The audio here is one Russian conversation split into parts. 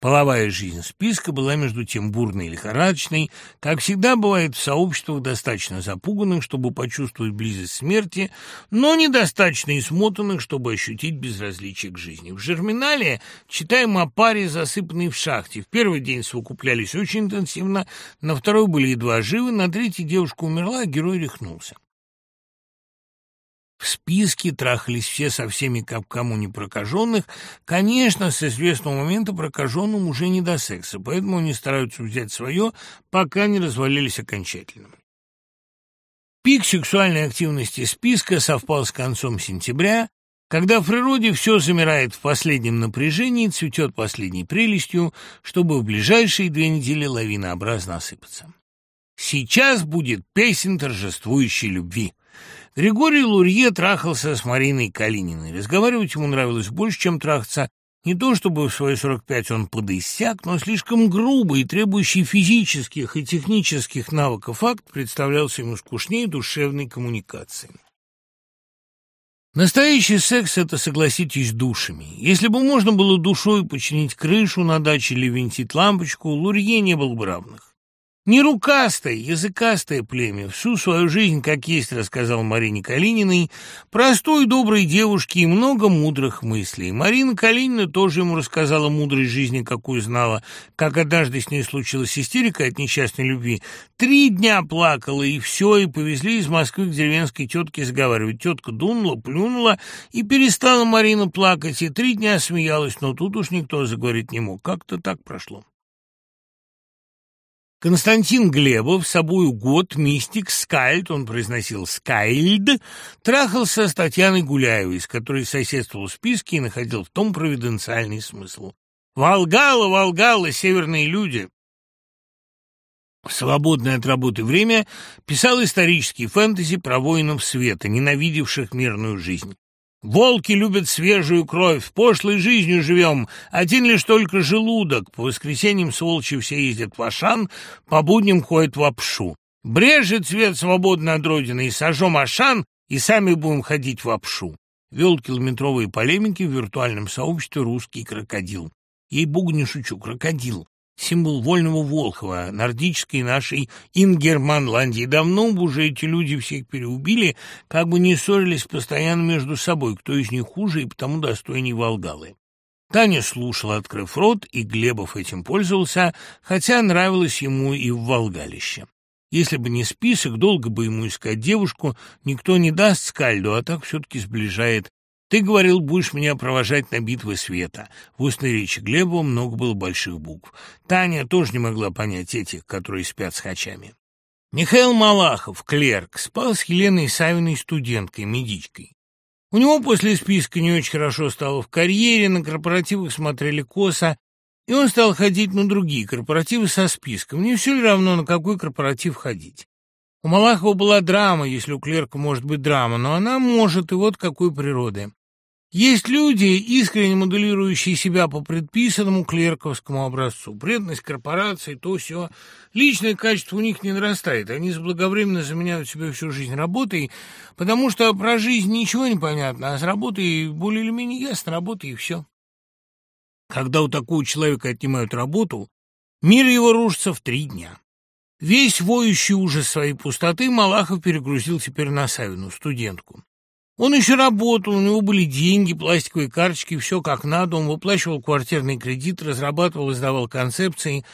Половая жизнь списка была между тем бурной и лихорадочной, как всегда бывает в сообществах достаточно запуганных, чтобы почувствовать близость смерти, но недостаточно и смотанных, чтобы ощутить безразличие к жизни. В «Жерминале» читаем о паре, засыпанной в шахте. В первый день совокуплялись очень интенсивно, на второй были едва живы, на третий девушка умерла, а герой рехнулся. В списке трахались все со всеми, как кому не прокаженных. Конечно, с известного момента прокаженным уже не до секса, поэтому они стараются взять свое, пока не развалились окончательно. Пик сексуальной активности списка совпал с концом сентября, когда в природе все замирает в последнем напряжении, цветет последней прелестью, чтобы в ближайшие две недели лавинообразно осыпаться. Сейчас будет песен торжествующей любви. Григорий Лурье трахался с Мариной Калининой. Разговаривать ему нравилось больше, чем трахаться. Не то чтобы в свои 45 он подыссяк, но слишком грубый и требующий физических и технических навыков факт представлялся ему скучнее душевной коммуникации. Настоящий секс — это, согласитесь, душами. Если бы можно было душой починить крышу на даче или винтить лампочку, Лурье не был бы равных. Не рукастое, языкастое племя, всю свою жизнь, как есть, рассказал Марине Калининой, простой доброй девушке и много мудрых мыслей. Марина Калинина тоже ему рассказала мудрость жизни, какую знала, как однажды с ней случилась истерика от несчастной любви. Три дня плакала, и все, и повезли из Москвы к деревенской тетке заговаривать. Тетка дунула, плюнула, и перестала Марина плакать, и три дня смеялась, но тут уж никто заговорить не мог. Как-то так прошло. Константин Глебов, собою год, мистик, скальд, он произносил скальд, трахался с Татьяной Гуляевой, с которой соседствовал в списке и находил в том провиденциальный смысл. Волгала, Волгала, северные люди. В свободное от работы время писал исторические фэнтези про воинов света, ненавидевших мирную жизнь. Волки любят свежую кровь, пошлой жизнью живем, один лишь только желудок. По воскресеньям сволочи все ездят в Ашан, по будням ходят в Апшу. Брежет цвет свободно от Родины, и сожжем Ашан, и сами будем ходить в Апшу. Вел километровые полемики в виртуальном сообществе «Русский крокодил». Ей-богу, не шучу, крокодил символ вольного Волхова, нордической нашей Ингерманландии. Давно бы уже эти люди всех переубили, как бы не ссорились постоянно между собой, кто из них хуже и потому достойней Волгалы. Таня слушала, открыв рот, и Глебов этим пользовался, хотя нравилось ему и в Волгалище. Если бы не список, долго бы ему искать девушку, никто не даст скальду, а так все-таки сближает ты говорил, будешь меня провожать на битвы света. В устной речи Глебова много было больших букв. Таня тоже не могла понять этих, которые спят с хачами. Михаил Малахов, клерк, спал с Еленой Савиной, студенткой, медичкой. У него после списка не очень хорошо стало в карьере, на корпоративах смотрели косо, и он стал ходить на другие корпоративы со списком. Не все ли равно, на какой корпоратив ходить? У Малахова была драма, если у клерка может быть драма, но она может, и вот какой природы. Есть люди, искренне моделирующие себя по предписанному клерковскому образцу. Преданность корпорации, то все. Личное качество у них не нарастает. Они заблаговременно заменяют себе всю жизнь работой, потому что про жизнь ничего не понятно, а с работой более или менее ясно, работа и все. Когда у такого человека отнимают работу, мир его рушится в три дня. Весь воющий ужас своей пустоты Малахов перегрузил теперь на Савину, студентку. Он еще работал, у него были деньги, пластиковые карточки, все как надо. Он выплачивал квартирный кредит, разрабатывал и сдавал концепции.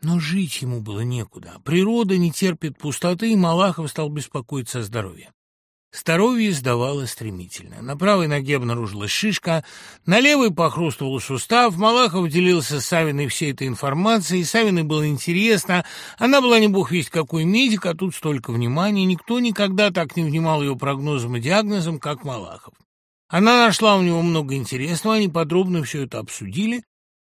Но жить ему было некуда. Природа не терпит пустоты, и Малахов стал беспокоиться о здоровье. Здоровье сдавало стремительно. На правой ноге обнаружилась шишка, на левой похрустывал сустав. Малахов делился с Савиной всей этой информацией. Савиной было интересно. Она была не бог весть какой медик, а тут столько внимания. Никто никогда так не внимал ее прогнозам и диагнозам, как Малахов. Она нашла у него много интересного, они подробно все это обсудили.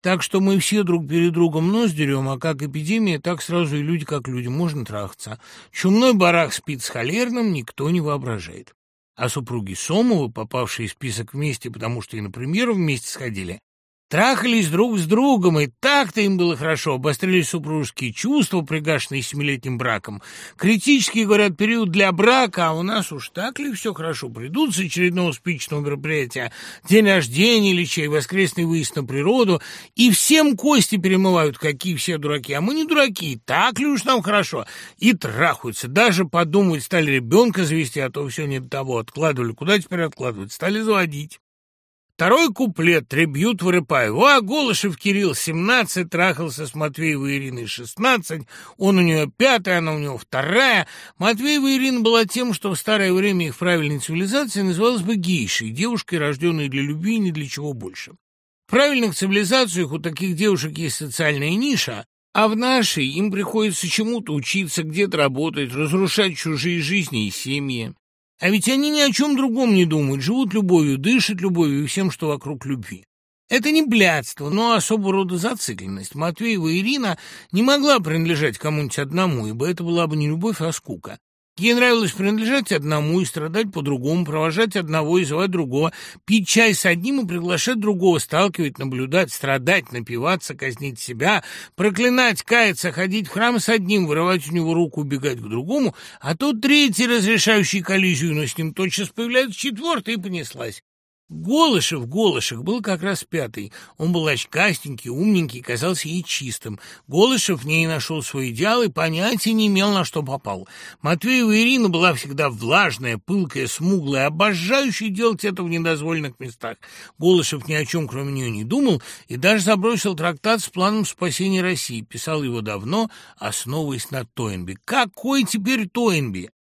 Так что мы все друг перед другом нос дерем, а как эпидемия, так сразу и люди как люди, можно трахаться. Чумной барах спит с холерным, никто не воображает. А супруги Сомовы, попавшие в список вместе, потому что и на премьеру вместе сходили, Трахались друг с другом, и так-то им было хорошо. Обострились супружеские чувства, пригашенные семилетним браком. Критически, говорят, период для брака, а у нас уж так ли все хорошо? Придут с очередного спичного мероприятия, день рождения или чей, воскресный выезд на природу, и всем кости перемывают, какие все дураки. А мы не дураки, так ли уж нам хорошо? И трахаются. Даже подумать стали ребенка завести, а то все не до того. Откладывали. Куда теперь откладывать? Стали заводить. Второй куплет, трибют Вырыпаеву. А Голышев Кирилл, 17, трахался с Матвеевой Ириной, 16. Он у нее пятая, она у него вторая. Матвеева Ирина была тем, что в старое время их правильной цивилизации называлась бы гейшей, девушкой, рожденной для любви и ни для чего больше. В правильных цивилизациях у таких девушек есть социальная ниша, а в нашей им приходится чему-то учиться, где-то работать, разрушать чужие жизни и семьи. А ведь они ни о чем другом не думают, живут любовью, дышат любовью и всем, что вокруг любви. Это не блядство, но особого рода зацикленность. Матвеева Ирина не могла принадлежать кому-нибудь одному, ибо это была бы не любовь, а скука. Ей нравилось принадлежать одному и страдать по-другому, провожать одного и звать другого, пить чай с одним и приглашать другого, сталкивать, наблюдать, страдать, напиваться, казнить себя, проклинать, каяться, ходить в храм с одним, вырывать у него руку, убегать к другому, а тут третий, разрешающий коллизию, но с ним тотчас появляется четвертый, и понеслась. Голышев, Голышев был как раз пятый. Он был очкастенький, умненький, казался ей чистым. Голышев в ней нашел свой идеал и понятия не имел, на что попал. Матвеева Ирина была всегда влажная, пылкая, смуглая, обожающая делать это в недозволенных местах. Голышев ни о чем, кроме нее, не думал и даже забросил трактат с планом спасения России. Писал его давно, основываясь на Тойнби. Какой теперь Тойнби?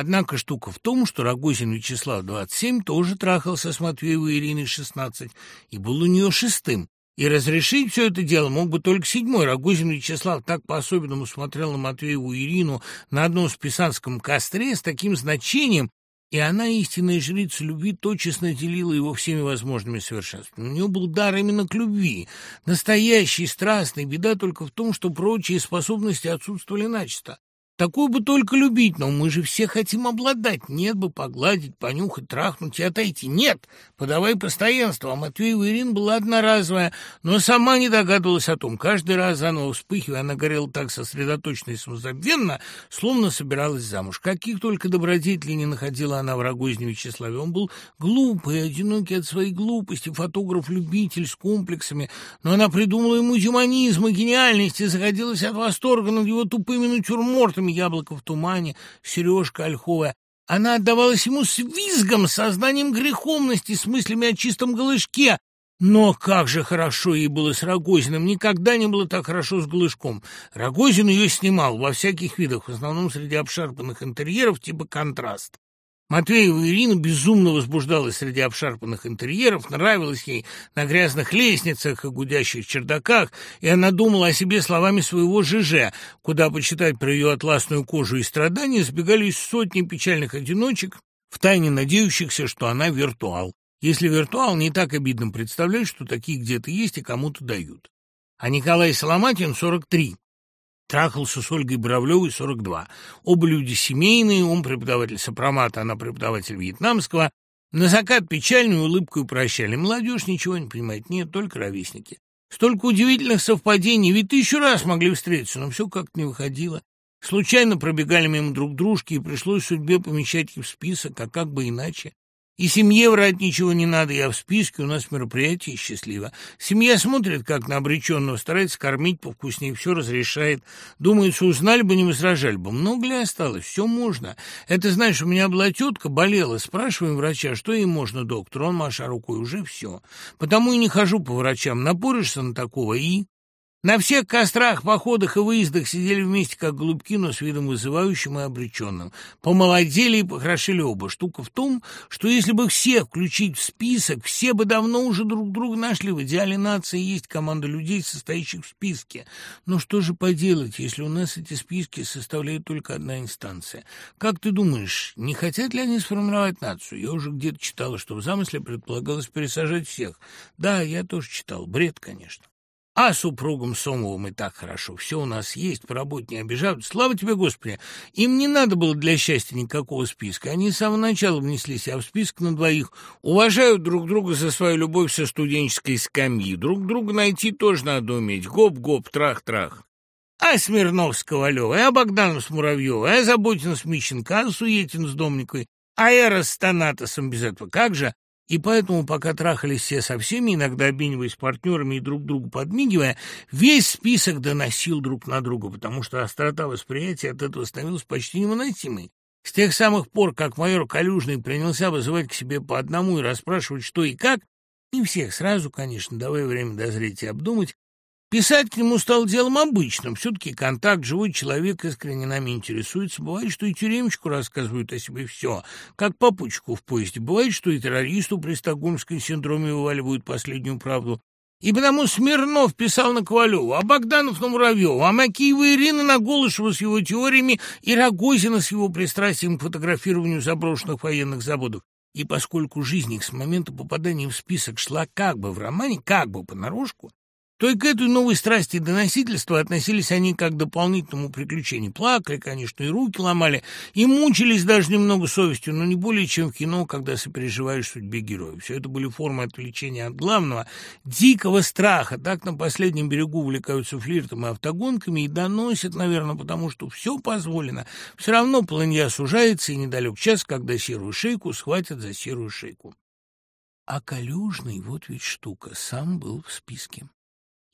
Однако штука в том, что Рогозин Вячеслав, 27, тоже трахался с Матвеевой Ириной, 16, и был у нее шестым. И разрешить все это дело мог бы только седьмой. Рогозин Вячеслав так по-особенному смотрел на Матвееву Ирину на одном списанском костре с таким значением, и она, истинная жрица любви, тотчас наделила его всеми возможными совершенствами. У него был дар именно к любви, настоящий, страстный. Беда только в том, что прочие способности отсутствовали начисто. Такую бы только любить, но мы же все хотим обладать. Нет бы погладить, понюхать, трахнуть и отойти. Нет, подавай постоянство. А Матвеева Ирина была одноразовая, но сама не догадывалась о том. Каждый раз заново вспыхивая, она горела так сосредоточенно и самозабвенно, словно собиралась замуж. Каких только добродетелей не находила она в Рогозне Вячеславе. Он был глупый, одинокий от своей глупости, фотограф-любитель с комплексами, но она придумала ему демонизм и гениальность и заходилась от восторга над его тупыми натюрмортами, яблоко в тумане, сережка ольховая. Она отдавалась ему с визгом, сознанием греховности, с мыслями о чистом голышке. Но как же хорошо ей было с Рогозиным, никогда не было так хорошо с голышком. Рогозин ее снимал во всяких видах, в основном среди обшарпанных интерьеров типа контраст. Матвеева Ирина безумно возбуждалась среди обшарпанных интерьеров, нравилась ей на грязных лестницах и гудящих чердаках, и она думала о себе словами своего ЖЖ, куда почитать про ее атласную кожу и страдания сбегались сотни печальных одиночек, втайне надеющихся, что она виртуал. Если виртуал, не так обидно представлять, что такие где-то есть и кому-то дают. А Николай Соломатин, 43, Трахался с Ольгой Боровлевой, 42. Оба люди семейные, он преподаватель сопромата, она преподаватель вьетнамского. На закат печальную улыбку прощали. Молодежь ничего не понимает, нет, только ровесники. Столько удивительных совпадений, ведь тысячу раз могли встретиться, но все как-то не выходило. Случайно пробегали мимо друг дружки, и пришлось судьбе помещать их в список, а как бы иначе. И семье врать ничего не надо, я в списке, у нас мероприятие счастливо. Семья смотрит, как на обреченного, старается кормить повкуснее, все разрешает. Думается, узнали бы, не возражали бы. Много ли осталось? Все можно. Это, знаешь, у меня была тетка, болела. Спрашиваем врача, что ей можно, доктор? Он, маша рукой, уже все. Потому и не хожу по врачам. Напоришься на такого и... На всех кострах, походах и выездах сидели вместе, как голубки, но с видом вызывающим и обреченным. Помолодели и похорошели оба. Штука в том, что если бы всех включить в список, все бы давно уже друг друга нашли. В идеале нации есть команда людей, состоящих в списке. Но что же поделать, если у нас эти списки составляет только одна инстанция? Как ты думаешь, не хотят ли они сформировать нацию? Я уже где-то читала, что в замысле предполагалось пересажать всех. Да, я тоже читал. Бред, конечно. А супругам Сомовым и так хорошо. Все у нас есть, по работе не обижают. Слава тебе, Господи! Им не надо было для счастья никакого списка. Они с самого начала внесли себя в список на двоих. Уважают друг друга за свою любовь со студенческой скамьи. Друг друга найти тоже надо уметь. Гоп-гоп, трах-трах. А Смирнов с Ковалевой, а Богданов с Муравьевой, а Заботин с Мищенко, а Суетин с Домниковой, а Эра с Танатосом без этого. Как же? И поэтому, пока трахались все со всеми, иногда обмениваясь партнерами и друг другу подмигивая, весь список доносил друг на друга, потому что острота восприятия от этого становилась почти невыносимой. С тех самых пор, как майор Калюжный принялся вызывать к себе по одному и расспрашивать, что и как, не всех сразу, конечно, давая время дозреть и обдумать, Писать к нему стал делом обычным. Все-таки контакт, живой человек искренне нами интересуется. Бывает, что и тюремщику рассказывают о себе все, как попутчику в поезде. Бывает, что и террористу при стокгольмском синдроме вываливают последнюю правду. И потому Смирнов писал на Ковалеву, а Богданов на Муравьеву, а Макеева Ирина на Голышева с его теориями и Рогозина с его пристрастием к фотографированию заброшенных военных заводов. И поскольку жизнь их с момента попадания в список шла как бы в романе, как бы понарошку, то и к этой новой страсти доносительства относились они как к дополнительному приключению. Плакали, конечно, и руки ломали, и мучились даже немного совестью, но не более, чем в кино, когда сопереживаешь судьбе героя. Все это были формы отвлечения от главного, дикого страха. Так на последнем берегу увлекаются флиртом и автогонками и доносят, наверное, потому что все позволено. Все равно полынья сужается, и недалек час, когда серую шейку схватят за серую шейку. А Калюжный, вот ведь штука, сам был в списке.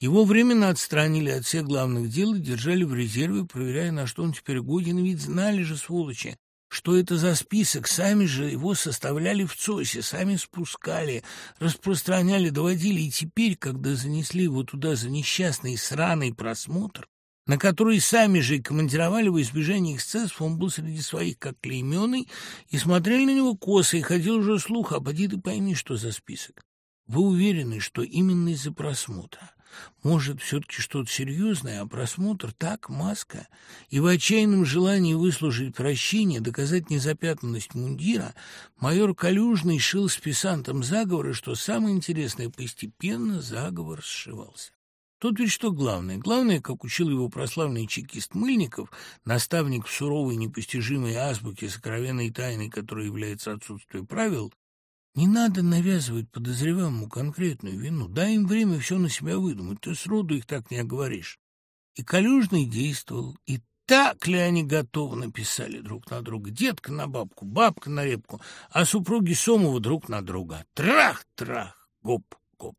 Его временно отстранили от всех главных дел и держали в резерве, проверяя, на что он теперь годен, ведь знали же, сволочи, что это за список, сами же его составляли в ЦОСе, сами спускали, распространяли, доводили, и теперь, когда занесли его туда за несчастный сраный просмотр, на который сами же и командировали в избежание эксцессов, он был среди своих как клейменный, и смотрели на него косо, и ходил уже слух, а поди ты пойми, что за список. Вы уверены, что именно из-за просмотра? Может, все-таки что-то серьезное, а просмотр так, маска. И в отчаянном желании выслужить прощение, доказать незапятнанность мундира, майор Калюжный шил с писантом заговоры, что самое интересное, постепенно заговор сшивался. Тут ведь что главное? Главное, как учил его прославленный чекист Мыльников, наставник в суровой непостижимой азбуке сокровенной тайны, которая является отсутствие правил, не надо навязывать подозреваемому конкретную вину. Дай им время все на себя выдумать. Ты сроду их так не оговоришь. И Калюжный действовал, и так ли они готовы написали друг на друга? Детка на бабку, бабка на репку, а супруги Сомова друг на друга. Трах-трах, гоп-гоп.